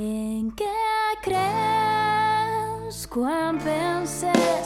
Em que crees quan penses